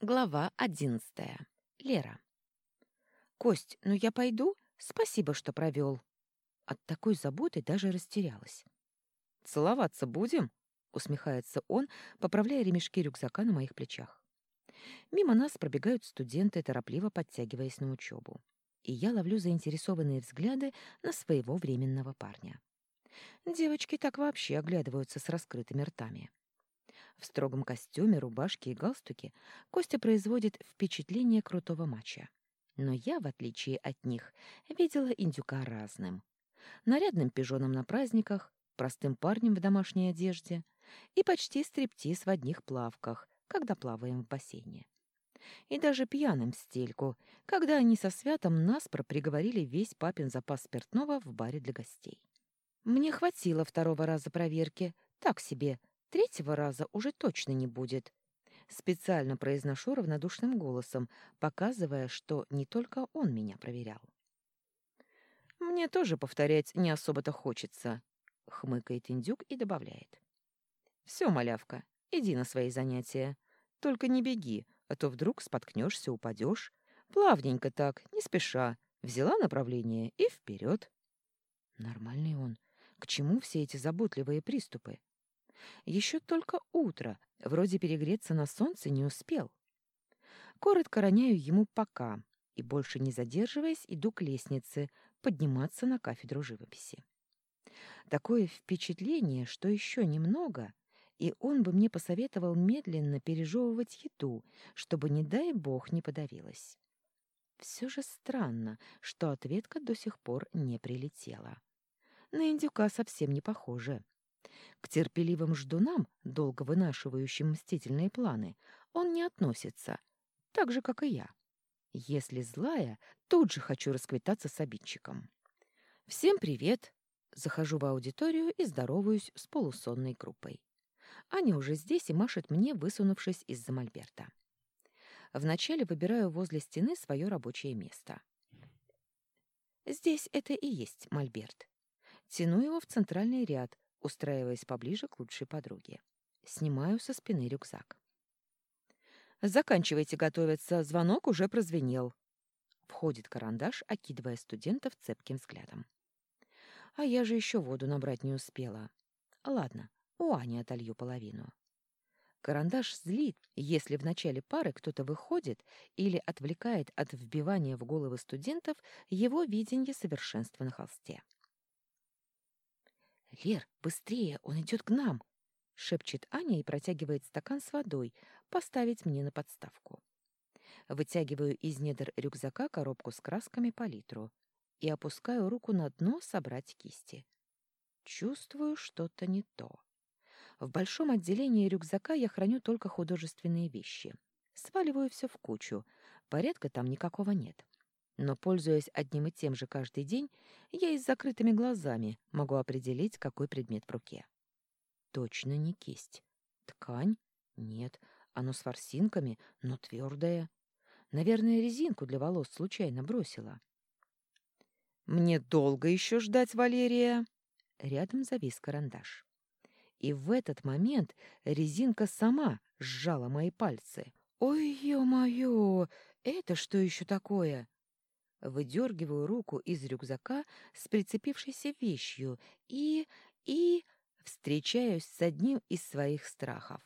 Глава одиннадцатая. Лера. «Кость, ну я пойду? Спасибо, что провел». От такой заботы даже растерялась. «Целоваться будем?» — усмехается он, поправляя ремешки рюкзака на моих плечах. Мимо нас пробегают студенты, торопливо подтягиваясь на учебу. И я ловлю заинтересованные взгляды на своего временного парня. Девочки так вообще оглядываются с раскрытыми ртами. В строгом костюме, рубашке и галстуке Костя производит впечатление крутого мача. Но я, в отличие от них, видела индюка разным. Нарядным пижоном на праздниках, простым парнем в домашней одежде и почти стриптиз в одних плавках, когда плаваем в бассейне. И даже пьяным стельку, когда они со святом наспро приговорили весь папин запас спиртного в баре для гостей. Мне хватило второго раза проверки, так себе, Третьего раза уже точно не будет. Специально произношу равнодушным голосом, показывая, что не только он меня проверял. «Мне тоже повторять не особо-то хочется», — хмыкает индюк и добавляет. «Все, малявка, иди на свои занятия. Только не беги, а то вдруг споткнешься, упадешь. Плавненько так, не спеша. Взяла направление и вперед. Нормальный он. К чему все эти заботливые приступы? Еще только утро, вроде перегреться на солнце не успел. Коротко роняю ему «пока» и, больше не задерживаясь, иду к лестнице, подниматься на кафедру живописи. Такое впечатление, что еще немного, и он бы мне посоветовал медленно пережевывать еду, чтобы, не дай бог, не подавилась. Все же странно, что ответка до сих пор не прилетела. На индюка совсем не похоже. К терпеливым ждунам, долго вынашивающим мстительные планы, он не относится, так же, как и я. Если злая, тут же хочу расквитаться с обидчиком. «Всем привет!» Захожу в аудиторию и здороваюсь с полусонной группой. Аня уже здесь и машет мне, высунувшись из-за мольберта. Вначале выбираю возле стены свое рабочее место. Здесь это и есть мольберт. Тяну его в центральный ряд, устраиваясь поближе к лучшей подруге. Снимаю со спины рюкзак. «Заканчивайте готовиться, звонок уже прозвенел». Входит карандаш, окидывая студентов цепким взглядом. А я же еще воду набрать не успела. Ладно, у Ани отолью половину. Карандаш злит, если в начале пары кто-то выходит или отвлекает от вбивания в головы студентов его видение совершенства на холсте. «Лер, быстрее, он идет к нам!» — шепчет Аня и протягивает стакан с водой, поставить мне на подставку. Вытягиваю из недр рюкзака коробку с красками по литру и опускаю руку на дно собрать кисти. Чувствую что-то не то. В большом отделении рюкзака я храню только художественные вещи. Сваливаю все в кучу, порядка там никакого нет. Но, пользуясь одним и тем же каждый день, я и с закрытыми глазами могу определить, какой предмет в руке. Точно не кисть. Ткань? Нет. Оно с ворсинками, но твердое. Наверное, резинку для волос случайно бросила. «Мне долго еще ждать, Валерия?» Рядом завис карандаш. И в этот момент резинка сама сжала мои пальцы. «Ой, ё-моё! Это что еще такое?» Выдергиваю руку из рюкзака с прицепившейся вещью и... и... встречаюсь с одним из своих страхов.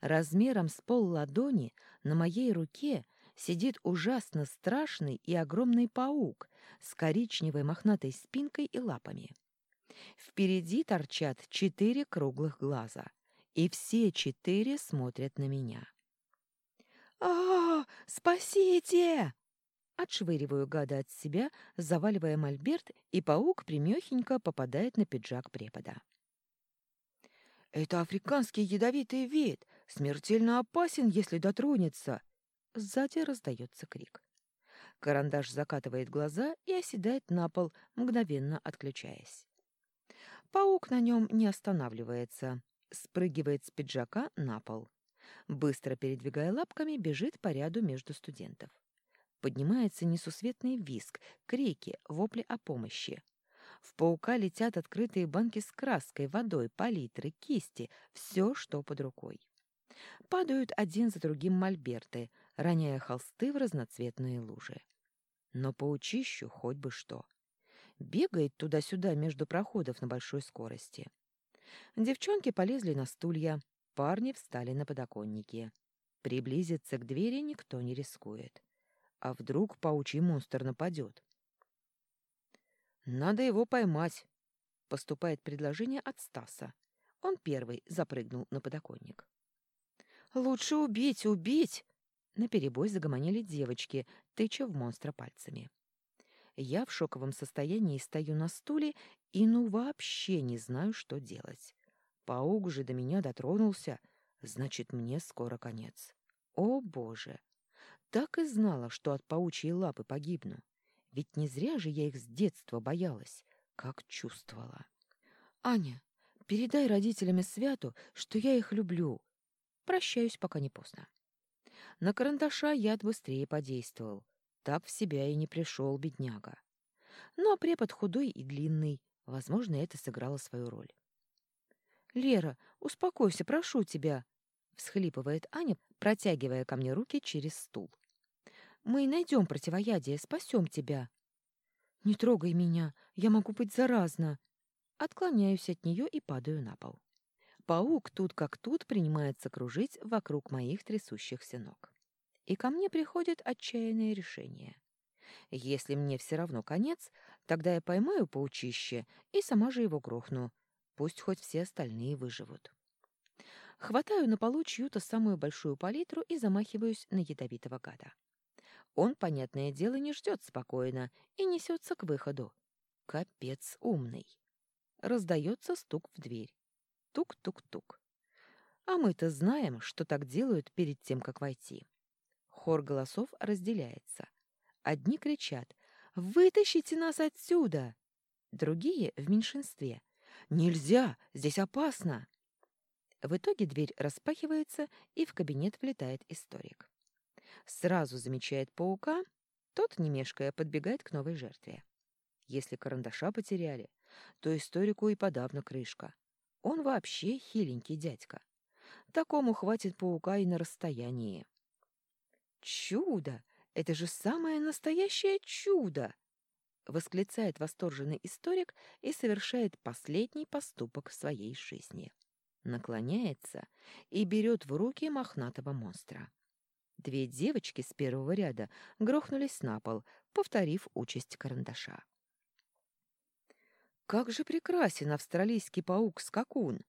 Размером с пол ладони на моей руке сидит ужасно страшный и огромный паук с коричневой мохнатой спинкой и лапами. Впереди торчат четыре круглых глаза, и все четыре смотрят на меня. «А, спасите!» Отшвыриваю гада от себя, заваливая мольберт, и паук примехенько попадает на пиджак препода. «Это африканский ядовитый вид, смертельно опасен, если дотронется!» Сзади раздается крик. Карандаш закатывает глаза и оседает на пол, мгновенно отключаясь. Паук на нем не останавливается, спрыгивает с пиджака на пол. Быстро передвигая лапками, бежит по ряду между студентов. Поднимается несусветный виск, крики, вопли о помощи. В паука летят открытые банки с краской, водой, палитры, кисти, все, что под рукой. Падают один за другим мольберты, роняя холсты в разноцветные лужи. Но паучищу хоть бы что. Бегает туда-сюда между проходов на большой скорости. Девчонки полезли на стулья, парни встали на подоконники. Приблизиться к двери никто не рискует. А вдруг паучий монстр нападет? «Надо его поймать», — поступает предложение от Стаса. Он первый запрыгнул на подоконник. «Лучше убить, убить!» Наперебой загомонили девочки, тыча в монстра пальцами. Я в шоковом состоянии стою на стуле и ну вообще не знаю, что делать. Паук же до меня дотронулся, значит, мне скоро конец. О, Боже! Так и знала, что от паучьей лапы погибну. Ведь не зря же я их с детства боялась, как чувствовала. «Аня, передай родителям Святу, что я их люблю. Прощаюсь, пока не поздно». На карандаша яд быстрее подействовал. Так в себя и не пришел, бедняга. Ну, а препод худой и длинный. Возможно, это сыграло свою роль. «Лера, успокойся, прошу тебя!» — всхлипывает Аня, протягивая ко мне руки через стул. Мы найдем противоядие, спасем тебя. Не трогай меня, я могу быть заразна. Отклоняюсь от нее и падаю на пол. Паук тут как тут принимается кружить вокруг моих трясущихся ног. И ко мне приходит отчаянное решение. Если мне все равно конец, тогда я поймаю паучище и сама же его грохну. Пусть хоть все остальные выживут. Хватаю на полу чью-то самую большую палитру и замахиваюсь на ядовитого гада. Он, понятное дело, не ждет спокойно и несется к выходу. Капец умный. Раздается стук в дверь. Тук-тук-тук. А мы-то знаем, что так делают перед тем, как войти. Хор голосов разделяется. Одни кричат «Вытащите нас отсюда!» Другие в меньшинстве. «Нельзя! Здесь опасно!» В итоге дверь распахивается, и в кабинет влетает историк сразу замечает паука, тот, не мешкая, подбегает к новой жертве. Если карандаша потеряли, то историку и подавно крышка. Он вообще хиленький дядька. Такому хватит паука и на расстоянии. «Чудо! Это же самое настоящее чудо!» восклицает восторженный историк и совершает последний поступок в своей жизни. Наклоняется и берет в руки мохнатого монстра. Две девочки с первого ряда грохнулись на пол, повторив участь карандаша. «Как же прекрасен австралийский паук-скакун!»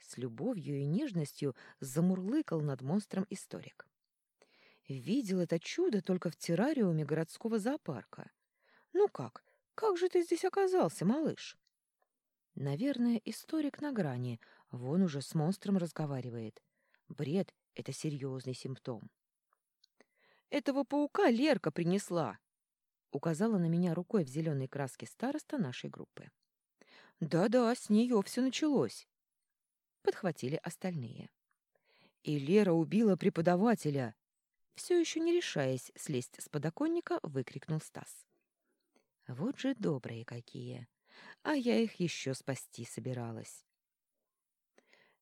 С любовью и нежностью замурлыкал над монстром историк. «Видел это чудо только в террариуме городского зоопарка. Ну как, как же ты здесь оказался, малыш?» Наверное, историк на грани, вон уже с монстром разговаривает. Бред — это серьезный симптом. Этого паука Лерка принесла!» Указала на меня рукой в зеленой краске староста нашей группы. «Да-да, с нее все началось!» Подхватили остальные. «И Лера убила преподавателя!» Все еще не решаясь слезть с подоконника, выкрикнул Стас. «Вот же добрые какие! А я их еще спасти собиралась!»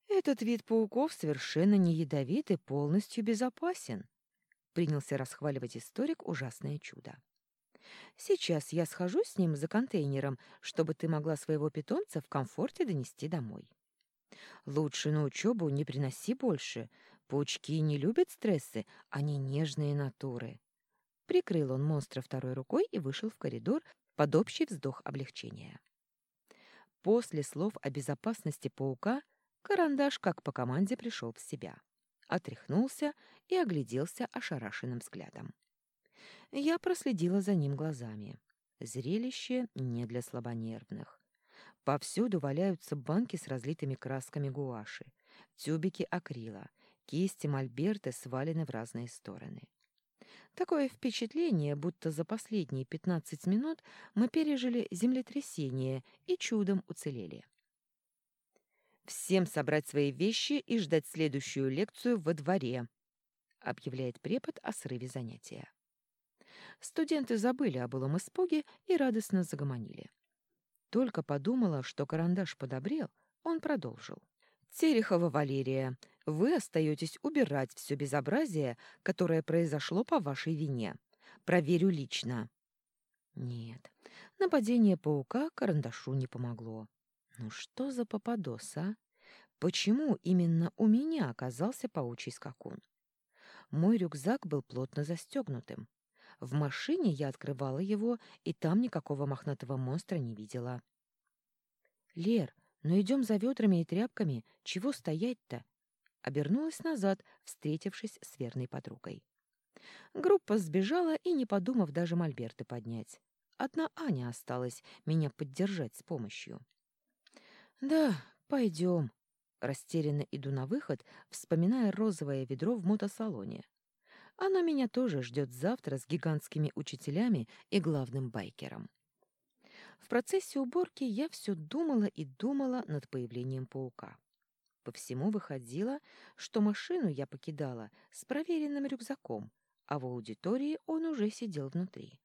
«Этот вид пауков совершенно не ядовит и полностью безопасен», принялся расхваливать историк ужасное чудо. Сейчас я схожу с ним за контейнером, чтобы ты могла своего питомца в комфорте донести домой. Лучше на учебу не приноси больше. Паучки не любят стрессы, они нежные натуры. Прикрыл он монстра второй рукой и вышел в коридор под общий вздох облегчения. После слов о безопасности паука карандаш, как по команде, пришел в себя отряхнулся и огляделся ошарашенным взглядом. Я проследила за ним глазами. Зрелище не для слабонервных. Повсюду валяются банки с разлитыми красками гуаши, тюбики акрила, кисти мольберта свалены в разные стороны. Такое впечатление, будто за последние пятнадцать минут мы пережили землетрясение и чудом уцелели. «Всем собрать свои вещи и ждать следующую лекцию во дворе», объявляет препод о срыве занятия. Студенты забыли о былом испуге и радостно загомонили. Только подумала, что карандаш подобрел, он продолжил. Терехова Валерия, вы остаетесь убирать все безобразие, которое произошло по вашей вине. Проверю лично. Нет, нападение паука карандашу не помогло. Ну что за попадос, а? Почему именно у меня оказался паучий скакун? Мой рюкзак был плотно застегнутым. В машине я открывала его, и там никакого мохнатого монстра не видела. «Лер, ну идем за ведрами и тряпками. Чего стоять-то?» Обернулась назад, встретившись с верной подругой. Группа сбежала и, не подумав даже мольберты поднять. Одна Аня осталась меня поддержать с помощью. «Да, пойдем». Растерянно иду на выход, вспоминая розовое ведро в мотосалоне. Оно меня тоже ждет завтра с гигантскими учителями и главным байкером. В процессе уборки я все думала и думала над появлением паука. По всему выходило, что машину я покидала с проверенным рюкзаком, а в аудитории он уже сидел внутри.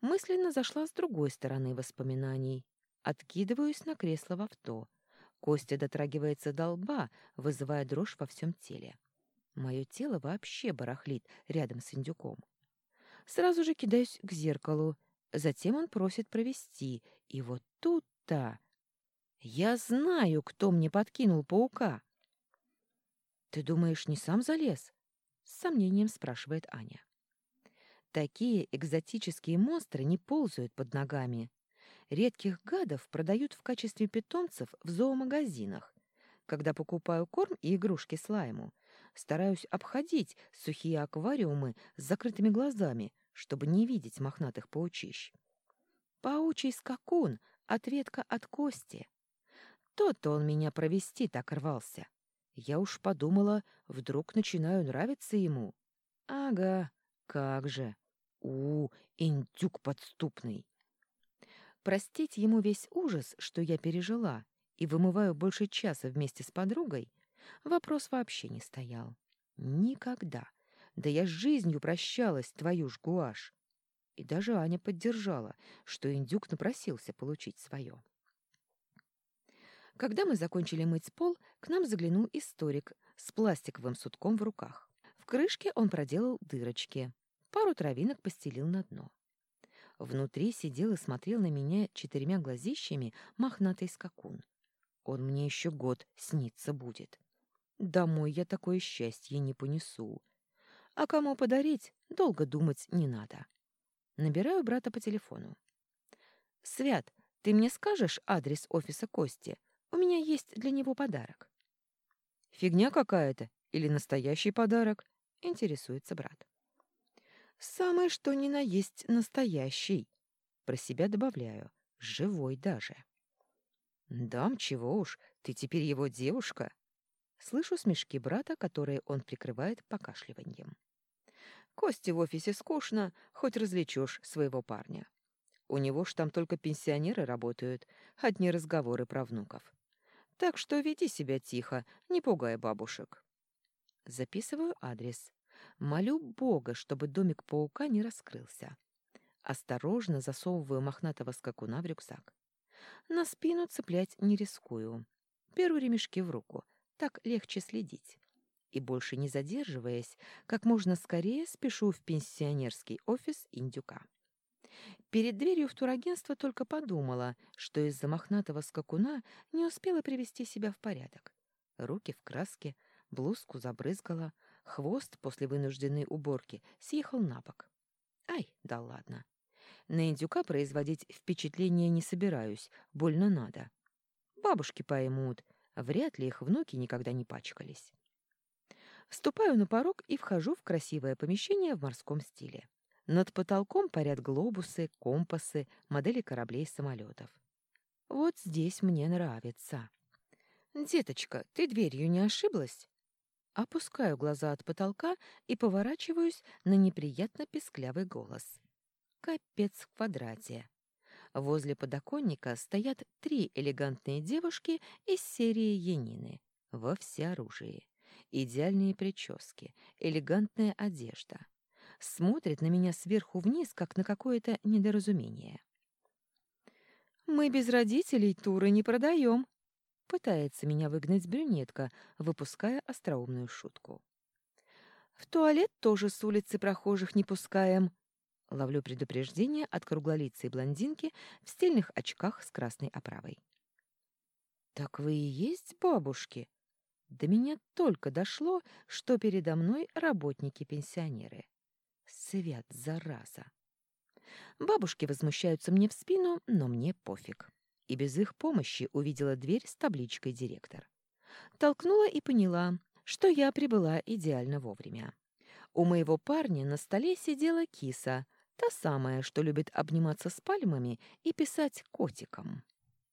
Мысленно зашла с другой стороны воспоминаний. Откидываюсь на кресло в авто. Костя дотрагивается до лба, вызывая дрожь во всем теле. Мое тело вообще барахлит рядом с индюком. Сразу же кидаюсь к зеркалу. Затем он просит провести. И вот тут-то... Я знаю, кто мне подкинул паука. «Ты думаешь, не сам залез?» С сомнением спрашивает Аня. Такие экзотические монстры не ползают под ногами. Редких гадов продают в качестве питомцев в зоомагазинах. Когда покупаю корм и игрушки слайму, стараюсь обходить сухие аквариумы с закрытыми глазами, чтобы не видеть мохнатых паучищ. Паучий скакун — ответка от кости. Тот-то он меня провести так рвался. Я уж подумала, вдруг начинаю нравиться ему. Ага, как же. У, индюк подступный. Простить ему весь ужас, что я пережила, и вымываю больше часа вместе с подругой, вопрос вообще не стоял. Никогда. Да я с жизнью прощалась, твою ж гуашь. И даже Аня поддержала, что индюк напросился получить свое. Когда мы закончили мыть пол, к нам заглянул историк с пластиковым сутком в руках. В крышке он проделал дырочки, пару травинок постелил на дно. Внутри сидел и смотрел на меня четырьмя глазищами мохнатый скакун. Он мне еще год снится будет. Домой я такое счастье не понесу. А кому подарить, долго думать не надо. Набираю брата по телефону. «Свят, ты мне скажешь адрес офиса Кости? У меня есть для него подарок». «Фигня какая-то или настоящий подарок?» — интересуется брат. «Самое что ни на есть настоящий». Про себя добавляю. Живой даже. «Дам, чего уж, ты теперь его девушка?» Слышу смешки брата, которые он прикрывает покашливанием. Кости в офисе скучно, хоть развлечешь своего парня. У него ж там только пенсионеры работают, одни разговоры про внуков. Так что веди себя тихо, не пугай бабушек. Записываю адрес. Молю Бога, чтобы домик паука не раскрылся. Осторожно засовываю мохнатого скакуна в рюкзак. На спину цеплять не рискую. Беру ремешки в руку, так легче следить. И больше не задерживаясь, как можно скорее спешу в пенсионерский офис индюка. Перед дверью в турагентство только подумала, что из-за мохнатого скакуна не успела привести себя в порядок. Руки в краске, блузку забрызгала, хвост после вынужденной уборки съехал на бок. Ай, да ладно. На индюка производить впечатление не собираюсь, больно надо. Бабушки поймут, Вряд ли их внуки никогда не пачкались. Ступаю на порог и вхожу в красивое помещение в морском стиле. Над потолком парят глобусы, компасы, модели кораблей и самолетов. Вот здесь мне нравится. «Деточка, ты дверью не ошиблась?» Опускаю глаза от потолка и поворачиваюсь на неприятно песклявый голос. Капец в квадрате. Возле подоконника стоят три элегантные девушки из серии Янины во всеоружии. Идеальные прически, элегантная одежда. Смотрит на меня сверху вниз, как на какое-то недоразумение. «Мы без родителей туры не продаем», Пытается меня выгнать брюнетка, выпуская остроумную шутку. В туалет тоже с улицы прохожих не пускаем. Ловлю предупреждение от круглолицей блондинки в стильных очках с красной оправой. «Так вы и есть бабушки?» До меня только дошло, что передо мной работники-пенсионеры. Свят, зараза! Бабушки возмущаются мне в спину, но мне пофиг. И без их помощи увидела дверь с табличкой «Директор». Толкнула и поняла, что я прибыла идеально вовремя. У моего парня на столе сидела киса, та самая, что любит обниматься с пальмами и писать котиком.